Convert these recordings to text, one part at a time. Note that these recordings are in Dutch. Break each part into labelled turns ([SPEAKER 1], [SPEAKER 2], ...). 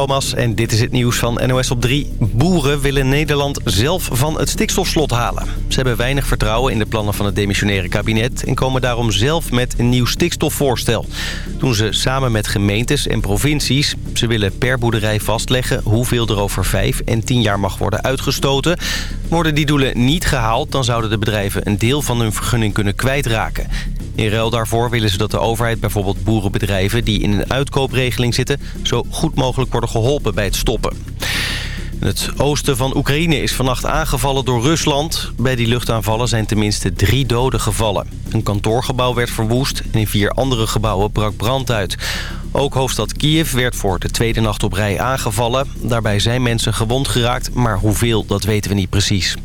[SPEAKER 1] Thomas en dit is het nieuws van NOS op 3. Boeren willen Nederland zelf van het stikstofslot halen. Ze hebben weinig vertrouwen in de plannen van het demissionaire kabinet... en komen daarom zelf met een nieuw stikstofvoorstel. Doen ze samen met gemeentes en provincies. Ze willen per boerderij vastleggen hoeveel er over 5 en 10 jaar mag worden uitgestoten. Worden die doelen niet gehaald, dan zouden de bedrijven een deel van hun vergunning kunnen kwijtraken. In ruil daarvoor willen ze dat de overheid bijvoorbeeld boerenbedrijven... die in een uitkoopregeling zitten... zo goed mogelijk worden geholpen bij het stoppen. Het oosten van Oekraïne is vannacht aangevallen door Rusland. Bij die luchtaanvallen zijn tenminste drie doden gevallen. Een kantoorgebouw werd verwoest en in vier andere gebouwen brak brand uit. Ook hoofdstad Kiev werd voor de tweede nacht op rij aangevallen. Daarbij zijn mensen gewond geraakt, maar hoeveel, dat weten we niet precies.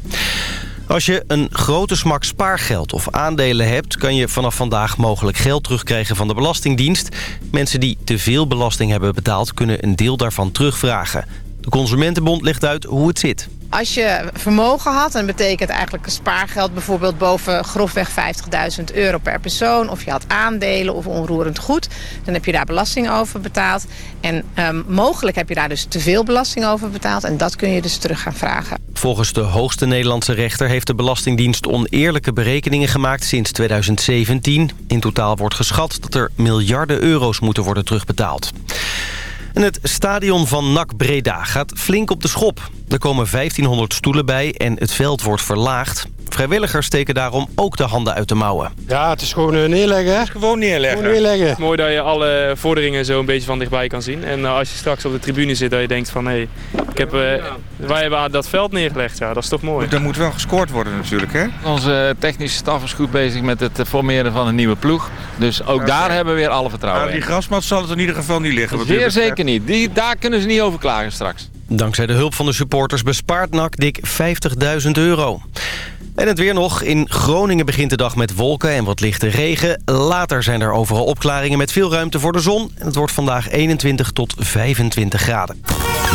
[SPEAKER 1] Als je een grote smak spaargeld of aandelen hebt... kan je vanaf vandaag mogelijk geld terugkrijgen van de Belastingdienst. Mensen die te veel belasting hebben betaald... kunnen een deel daarvan terugvragen. De Consumentenbond legt uit hoe het zit.
[SPEAKER 2] Als je vermogen had, en dat betekent eigenlijk spaargeld... bijvoorbeeld boven grofweg 50.000 euro per persoon... of je had aandelen of onroerend goed... dan heb je daar belasting over betaald. En um, mogelijk heb je daar dus te veel belasting over betaald... en dat kun je dus terug gaan vragen.
[SPEAKER 1] Volgens de hoogste Nederlandse rechter heeft de Belastingdienst oneerlijke berekeningen gemaakt sinds 2017. In totaal wordt geschat dat er miljarden euro's moeten worden terugbetaald. En het stadion van NAC Breda gaat flink op de schop. Er komen 1500 stoelen bij en het veld wordt verlaagd. Vrijwilligers steken daarom ook de handen uit de mouwen.
[SPEAKER 3] Ja, het is gewoon eh, neerleggen. Het is
[SPEAKER 4] gewoon neerleggen.
[SPEAKER 3] Gewoon neerleggen.
[SPEAKER 4] Mooi dat je alle vorderingen zo een beetje van dichtbij kan zien. En uh, als je straks op de tribune zit, dat je denkt van... hé, hey, ik heb, uh, wij hebben dat veld neergelegd. Ja, dat is toch mooi.
[SPEAKER 5] Er moet wel gescoord worden natuurlijk, hè?
[SPEAKER 6] Onze technische staf is goed bezig met het formeren van een nieuwe ploeg. Dus ook daar hebben we weer alle vertrouwen
[SPEAKER 5] nou, Die grasmat zal het in ieder geval niet liggen.
[SPEAKER 6] Zeer zeker niet. Die, daar kunnen ze niet over klagen straks.
[SPEAKER 1] Dankzij de hulp van de supporters bespaart NAC dik 50.000 euro. En het weer nog. In Groningen begint de dag met wolken en wat lichte regen. Later zijn er overal opklaringen met veel ruimte voor de zon. En het wordt vandaag 21 tot 25 graden.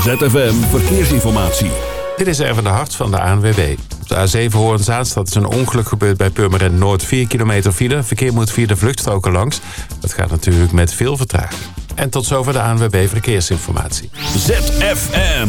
[SPEAKER 7] ZFM Verkeersinformatie.
[SPEAKER 8] Dit is even de hart van de ANWB. Op de A7 Hoorn-Zaanstad is een ongeluk gebeurd bij Purmerend Noord. 4 kilometer file. Verkeer moet via de vluchtstroken langs. Dat gaat natuurlijk met veel vertraging. En tot zover de ANWB Verkeersinformatie.
[SPEAKER 7] ZFM.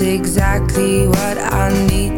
[SPEAKER 9] exactly what I need.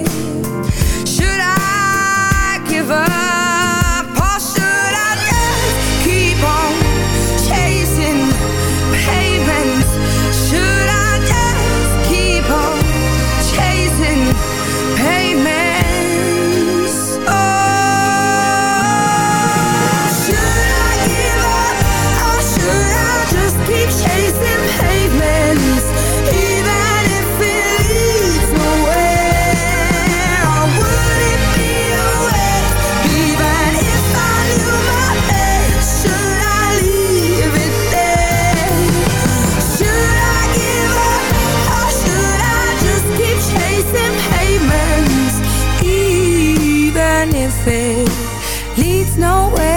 [SPEAKER 9] and if it leads nowhere.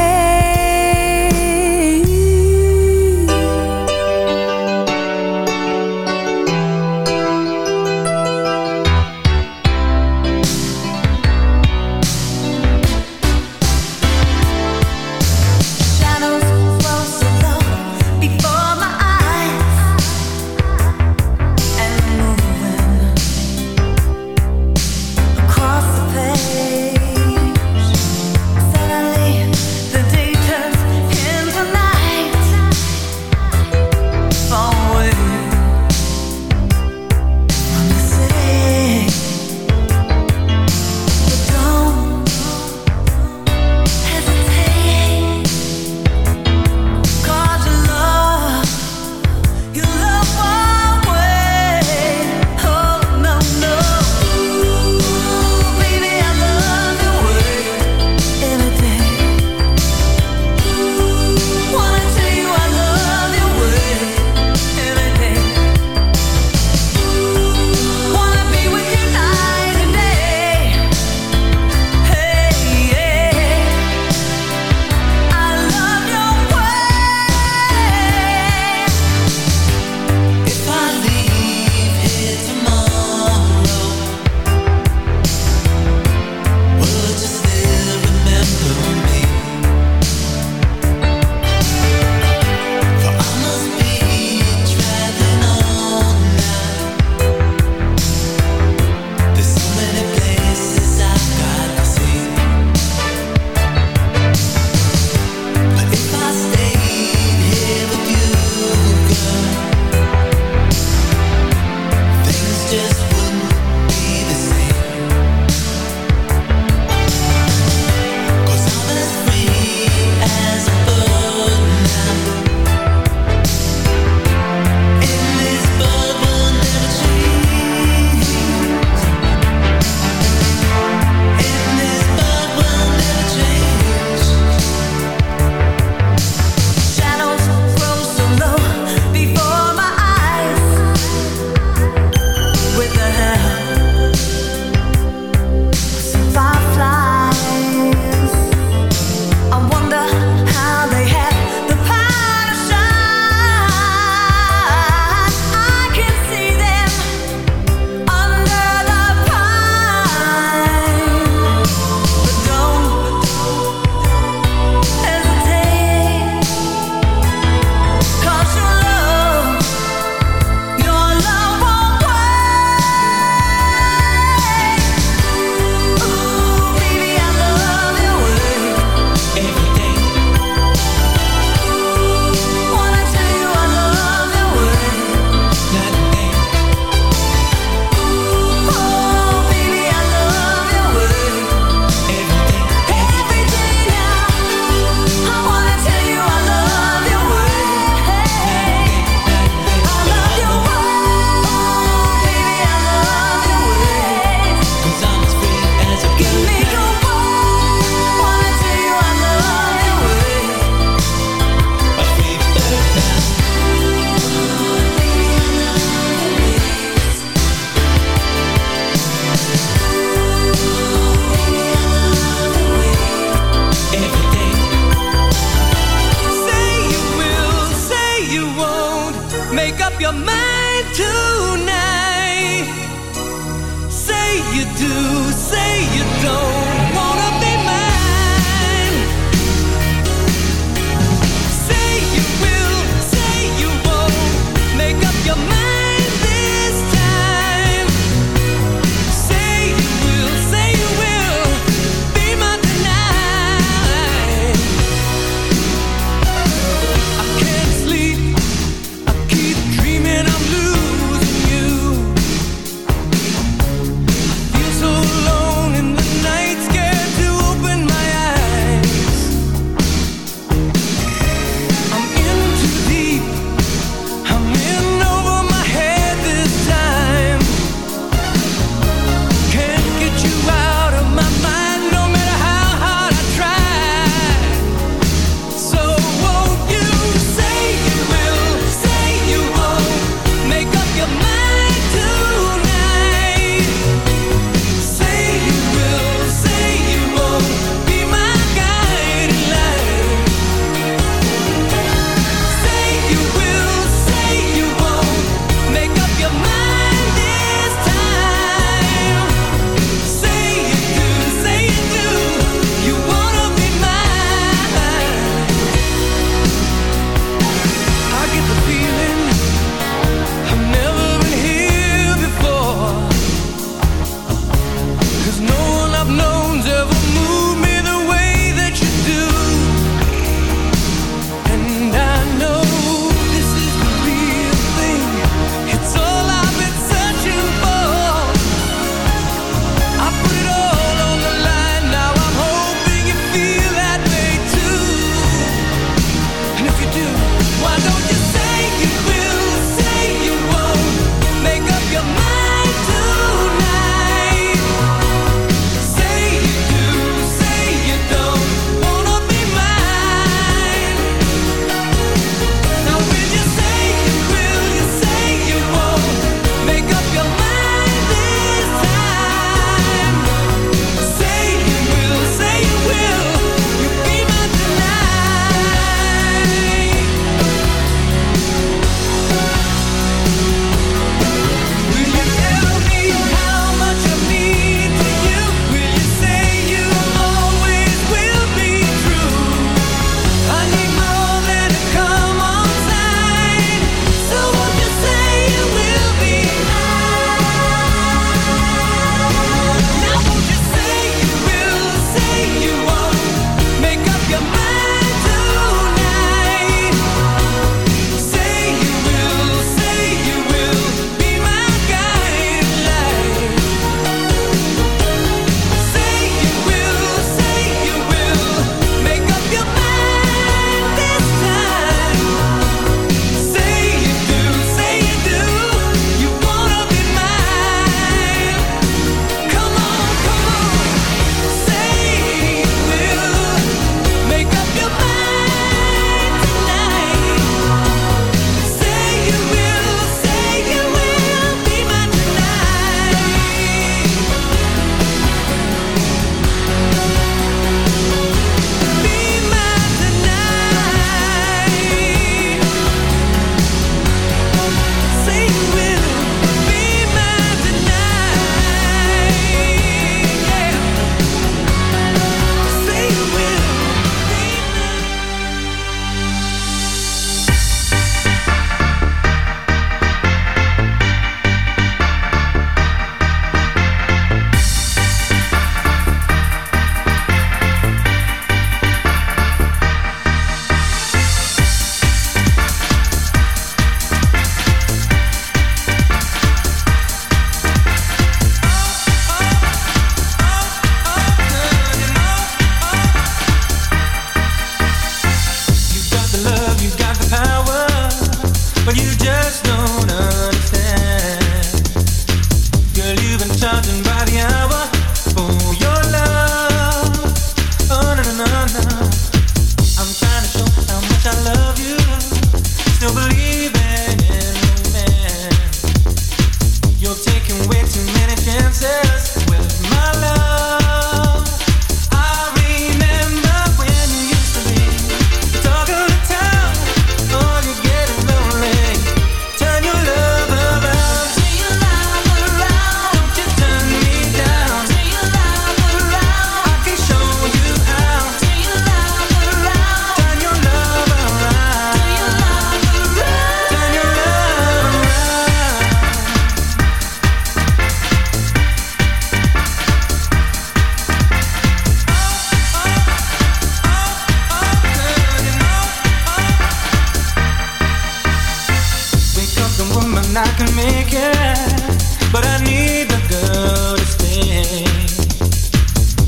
[SPEAKER 10] and I can make it, but I need the girl to stay.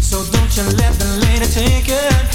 [SPEAKER 10] So don't you let the lady take it.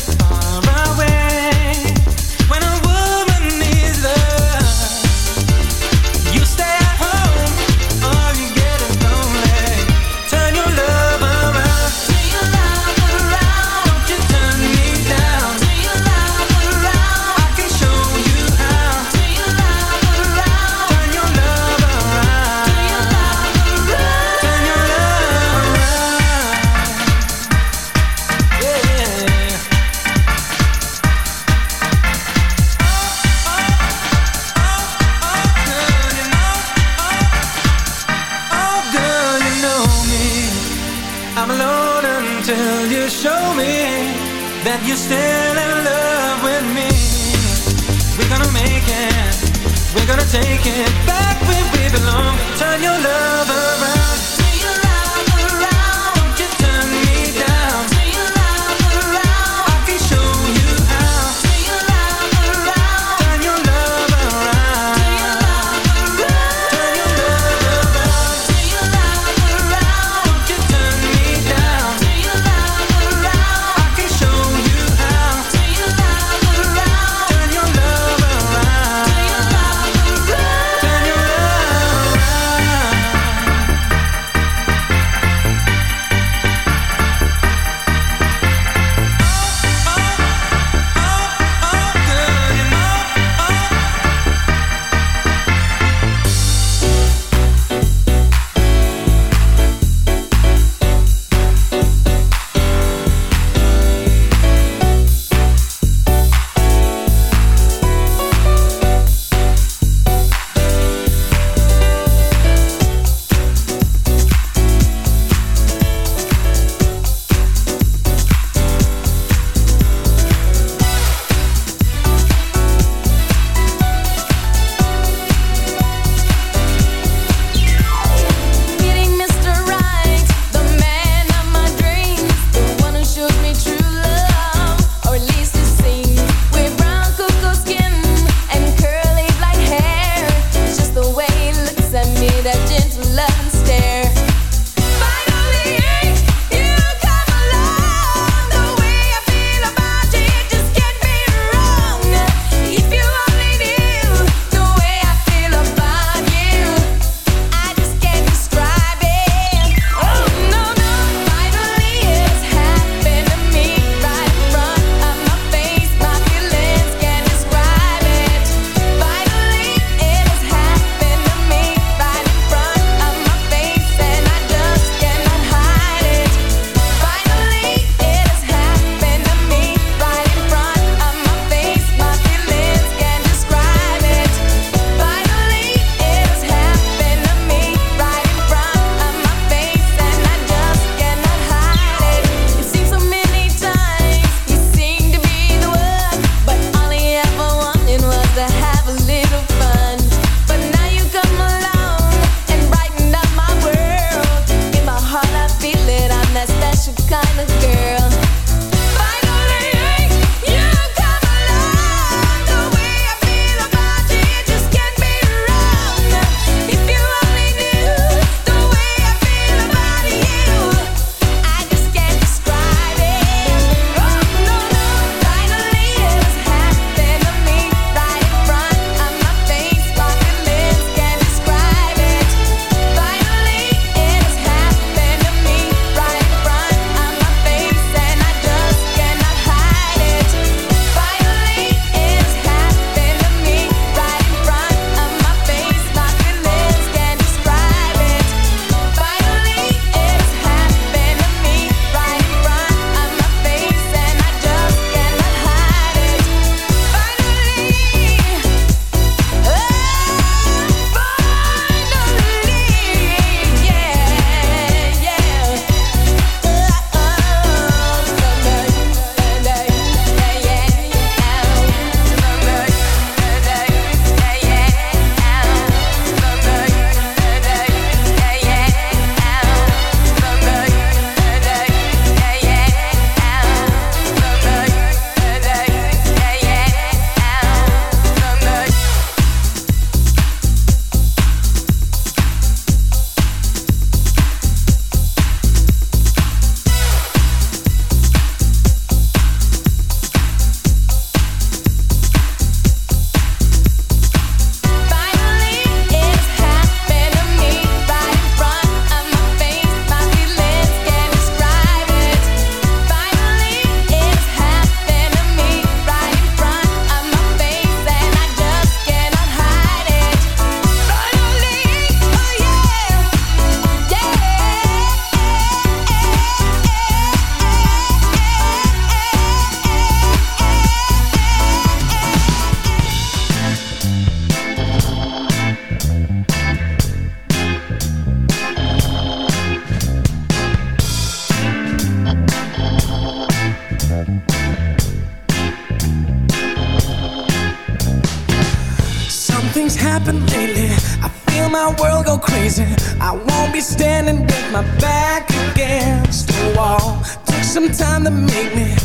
[SPEAKER 10] Standing with my back against the wall. Took some time to make me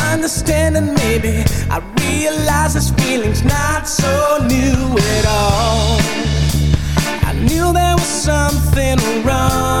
[SPEAKER 10] understand, and maybe I realize this feeling's not so new at all. I knew there was something wrong.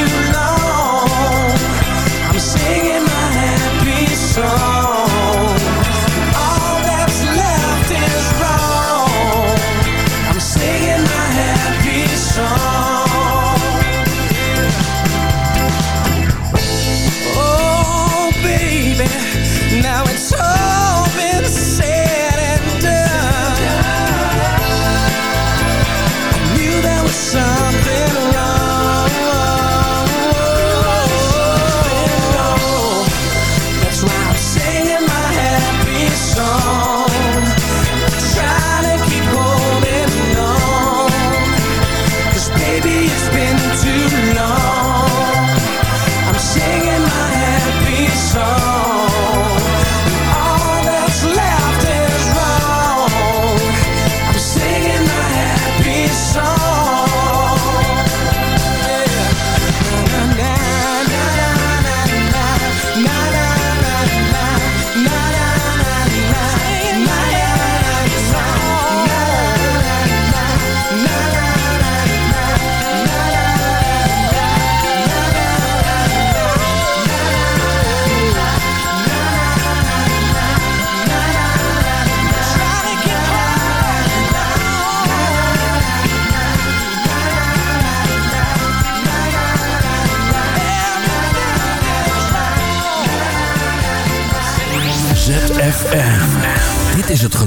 [SPEAKER 7] you love.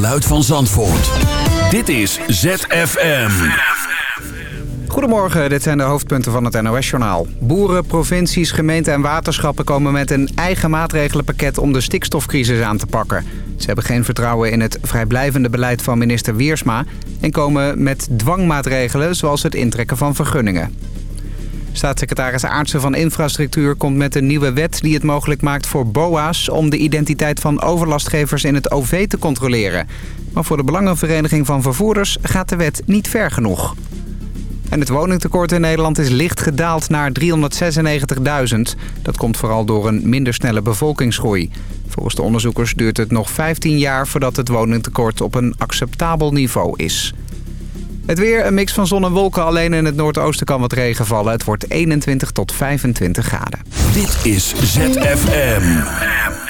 [SPEAKER 7] Geluid van Zandvoort. Dit is ZFM.
[SPEAKER 11] Goedemorgen, dit zijn de hoofdpunten van het NOS-journaal. Boeren, provincies, gemeenten en waterschappen komen met een eigen maatregelenpakket om de stikstofcrisis aan te pakken. Ze hebben geen vertrouwen in het vrijblijvende beleid van minister Wiersma... en komen met dwangmaatregelen zoals het intrekken van vergunningen. Staatssecretaris Aartsen van Infrastructuur komt met een nieuwe wet die het mogelijk maakt voor BOA's om de identiteit van overlastgevers in het OV te controleren. Maar voor de Belangenvereniging van Vervoerders gaat de wet niet ver genoeg. En het woningtekort in Nederland is licht gedaald naar 396.000. Dat komt vooral door een minder snelle bevolkingsgroei. Volgens de onderzoekers duurt het nog 15 jaar voordat het woningtekort op een acceptabel niveau is. Het weer, een mix van zon en wolken. Alleen in het noordoosten kan wat regen vallen. Het wordt 21 tot 25 graden.
[SPEAKER 7] Dit is ZFM.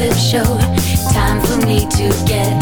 [SPEAKER 12] Elusive show. Time for me to get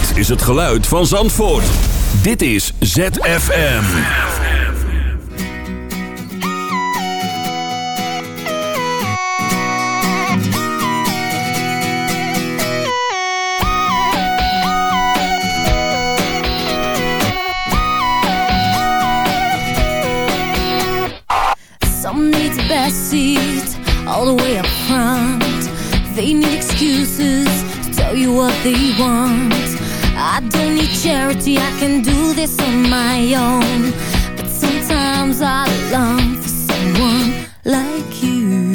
[SPEAKER 7] het geluid van Zandvoort. Dit is ZFM.
[SPEAKER 9] Some need the best seat all the way up front. They need excuses to tell you what they want. I don't need charity, I can do this on my own. But sometimes I long for someone like you.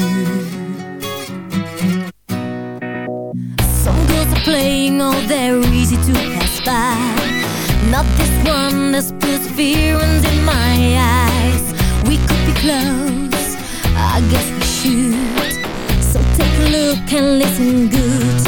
[SPEAKER 9] Some girls are playing, oh, they're easy to pass by. Not this one, there's perseverance in my eyes. We could be close, I guess we should. So take a look and listen good.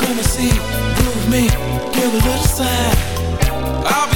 [SPEAKER 10] Come and see, prove me, give a little sign. I'll be